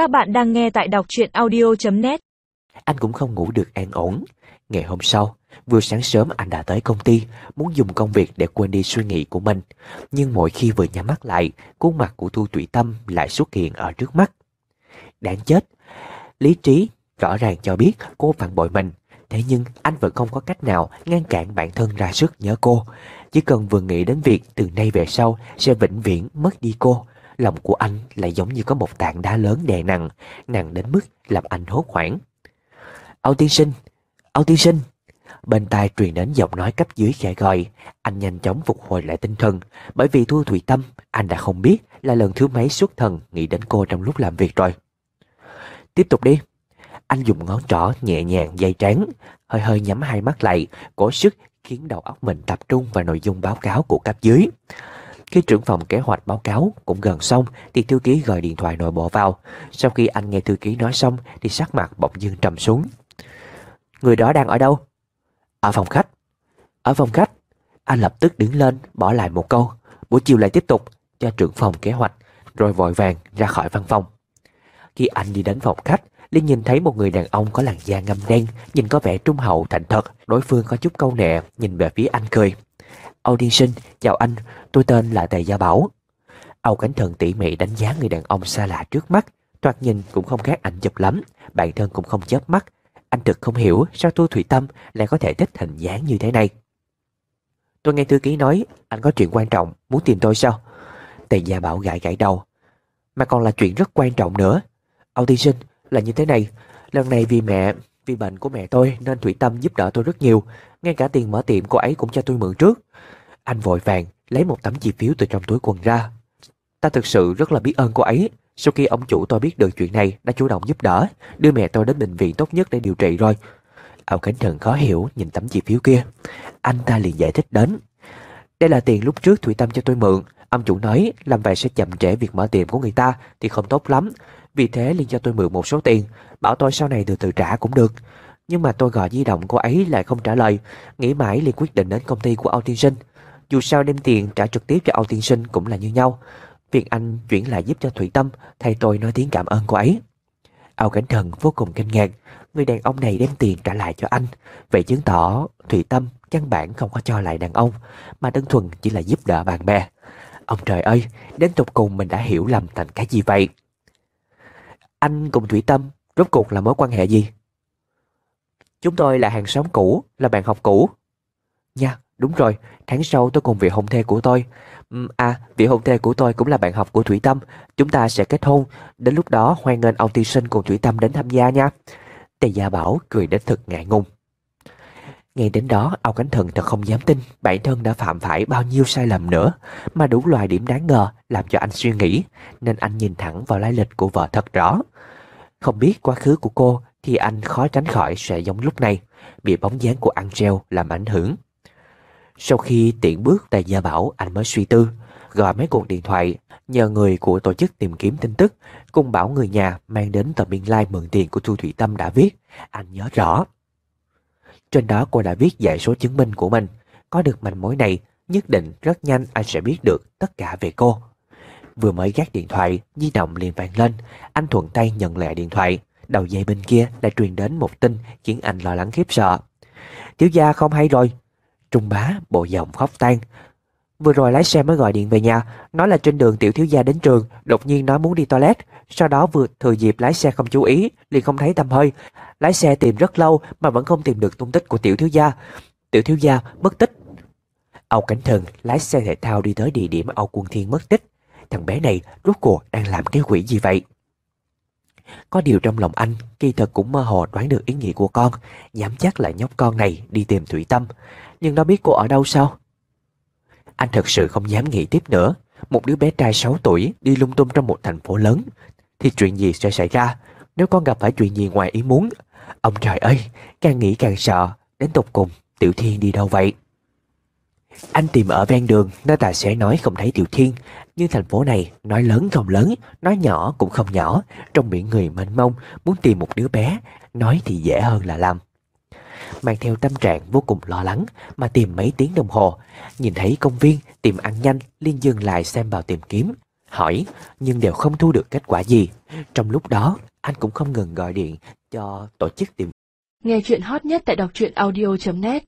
Các bạn đang nghe tại đọc truyện audio.net Anh cũng không ngủ được an ổn. Ngày hôm sau, vừa sáng sớm anh đã tới công ty, muốn dùng công việc để quên đi suy nghĩ của mình. Nhưng mỗi khi vừa nhắm mắt lại, khuôn mặt của Thu Thủy Tâm lại xuất hiện ở trước mắt. Đáng chết, lý trí rõ ràng cho biết cô phản bội mình. Thế nhưng anh vẫn không có cách nào ngăn cản bản thân ra sức nhớ cô. Chỉ cần vừa nghĩ đến việc từ nay về sau sẽ vĩnh viễn mất đi cô, lòng của anh lại giống như có một tảng đá lớn đè nặng, nặng đến mức làm anh hốt hoảng. Âu tiên sinh, Âu tiên sinh. Bên tai truyền đến giọng nói cấp dưới khẽ gọi, anh nhanh chóng phục hồi lại tinh thần, bởi vì Thu Thủy Tâm, anh đã không biết là lần thứ mấy xuất thần nghĩ đến cô trong lúc làm việc rồi. Tiếp tục đi. Anh dùng ngón trỏ nhẹ nhàng dây trán, hơi hơi nhắm hai mắt lại, cố sức khiến đầu óc mình tập trung vào nội dung báo cáo của cấp dưới. Khi trưởng phòng kế hoạch báo cáo cũng gần xong thì thư ký gọi điện thoại nội bộ vào. Sau khi anh nghe thư ký nói xong thì sắc mặt bỗng dưng trầm xuống. Người đó đang ở đâu? Ở phòng khách. Ở phòng khách. Anh lập tức đứng lên, bỏ lại một câu. Buổi chiều lại tiếp tục, cho trưởng phòng kế hoạch, rồi vội vàng ra khỏi văn phòng. Khi anh đi đến phòng khách, Linh nhìn thấy một người đàn ông có làn da ngâm đen, Nhìn có vẻ trung hậu, thành thật Đối phương có chút câu nệ, Nhìn về phía anh cười Âu Điên Sinh, chào anh, tôi tên là Tề Gia Bảo. Âu Cánh Thần tỉ mỉ đánh giá người đàn ông xa lạ trước mắt, toạt nhìn cũng không khác ảnh chụp lắm, bản thân cũng không chớp mắt. Anh thực không hiểu sao tôi Thủy Tâm lại có thể thích hình dáng như thế này. Tôi nghe thư ký nói anh có chuyện quan trọng, muốn tìm tôi sao? Tề Gia Bảo gãi gãi đầu. Mà còn là chuyện rất quan trọng nữa. Âu Tiên Sinh, là như thế này, lần này vì mẹ, vì bệnh của mẹ tôi nên Thủy Tâm giúp đỡ tôi rất nhiều, ngay cả tiền mở tiệm cô ấy cũng cho tôi mượn trước. Anh vội vàng lấy một tấm chi phiếu từ trong túi quần ra. Ta thực sự rất là biết ơn cô ấy. Sau khi ông chủ tôi biết được chuyện này đã chủ động giúp đỡ, đưa mẹ tôi đến bệnh viện tốt nhất để điều trị rồi. Âu Cảnh Thần khó hiểu nhìn tấm chi phiếu kia. Anh ta liền giải thích đến. Đây là tiền lúc trước Thủy Tâm cho tôi mượn. Ông chủ nói làm vậy sẽ chậm trễ việc mở tiệm của người ta thì không tốt lắm. Vì thế liền cho tôi mượn một số tiền, bảo tôi sau này từ từ trả cũng được. Nhưng mà tôi gọi di động cô ấy lại không trả lời, nghĩ mãi liền quyết định đến công ty của Âu Tiên Sinh. Dù sao đem tiền trả trực tiếp cho Âu Tiên Sinh cũng là như nhau. Việc anh chuyển lại giúp cho Thủy Tâm, thay tôi nói tiếng cảm ơn cô ấy. Âu Cảnh Thần vô cùng kinh ngạc, người đàn ông này đem tiền trả lại cho anh. Vậy chứng tỏ Thủy Tâm căn bản không có cho lại đàn ông, mà đơn thuần chỉ là giúp đỡ bạn bè. Ông trời ơi, đến tục cùng mình đã hiểu lầm thành cái gì vậy? Anh cùng Thủy Tâm, rốt cuộc là mối quan hệ gì? Chúng tôi là hàng xóm cũ, là bạn học cũ. Nha, đúng rồi, tháng sau tôi cùng vị hôn thê của tôi. À, vị hôn thê của tôi cũng là bạn học của Thủy Tâm. Chúng ta sẽ kết hôn. Đến lúc đó hoan nghênh ông tiên sinh cùng Thủy Tâm đến tham gia nha. Tề Gia Bảo cười đến thật ngại ngùng. Ngay đến đó, Âu Cánh Thần thật không dám tin bản thân đã phạm phải bao nhiêu sai lầm nữa, mà đủ loại điểm đáng ngờ làm cho anh suy nghĩ, nên anh nhìn thẳng vào lai lịch của vợ thật rõ. Không biết quá khứ của cô thì anh khó tránh khỏi sẽ giống lúc này, bị bóng dáng của Angel làm ảnh hưởng. Sau khi tiện bước tại gia bảo, anh mới suy tư, gọi mấy cuộc điện thoại, nhờ người của tổ chức tìm kiếm tin tức, cùng bảo người nhà mang đến tờ biên lai like mượn tiền của Thu Thủy Tâm đã viết, anh nhớ rõ. Trên đó cô đã viết dãy số chứng minh của mình, có được manh mối này, nhất định rất nhanh anh sẽ biết được tất cả về cô. Vừa mới gác điện thoại, di động liền vang lên, anh thuận tay nhận lại điện thoại. Đầu dây bên kia lại truyền đến một tin khiến anh lo lắng khiếp sợ. Tiểu gia không hay rồi. Trung bá bộ giọng khóc tan. Vừa rồi lái xe mới gọi điện về nhà, nói là trên đường tiểu thiếu gia đến trường, đột nhiên nói muốn đi toilet. Sau đó vừa thừa dịp lái xe không chú ý, liền không thấy tầm hơi. Lái xe tìm rất lâu mà vẫn không tìm được tung tích của tiểu thiếu gia. Tiểu thiếu gia mất tích. Âu Cảnh Thần lái xe thể thao đi tới địa điểm Âu Quân Thiên mất tích. Thằng bé này rốt cuộc đang làm cái quỷ gì vậy? Có điều trong lòng anh, kỳ thật cũng mơ hồ đoán được ý nghĩ của con, Dám chắc là nhóc con này đi tìm Thủy Tâm. Nhưng nó biết cô ở đâu sao? Anh thật sự không dám nghĩ tiếp nữa. Một đứa bé trai 6 tuổi đi lung tung trong một thành phố lớn. Thì chuyện gì sẽ xảy ra? Nếu con gặp phải chuyện gì ngoài ý muốn? Ông trời ơi, Càng nghĩ càng sợ. Đến tục cùng, Tiểu Thiên đi đâu vậy? Anh tìm ở ven đường, nơi tài xế nói không thấy Tiểu Thiên. Nhưng thành phố này nói lớn không lớn Nói nhỏ cũng không nhỏ. Trong biển người mênh mông Muốn tìm một đứa bé Nói thì dễ hơn là làm. Mang theo tâm trạng vô cùng lo lắng Mà tìm mấy tiếng đồng hồ. Nhìn thấy công viên Tìm ăn nhanh Liên dừng lại xem vào tìm kiếm. Hỏi nhưng đều không thu được kết quả gì. Trong lúc đó, anh cũng không ngừng gọi điện cho tổ chức tìm Nghe chuyện hot nhất tại đọc truyện audio.net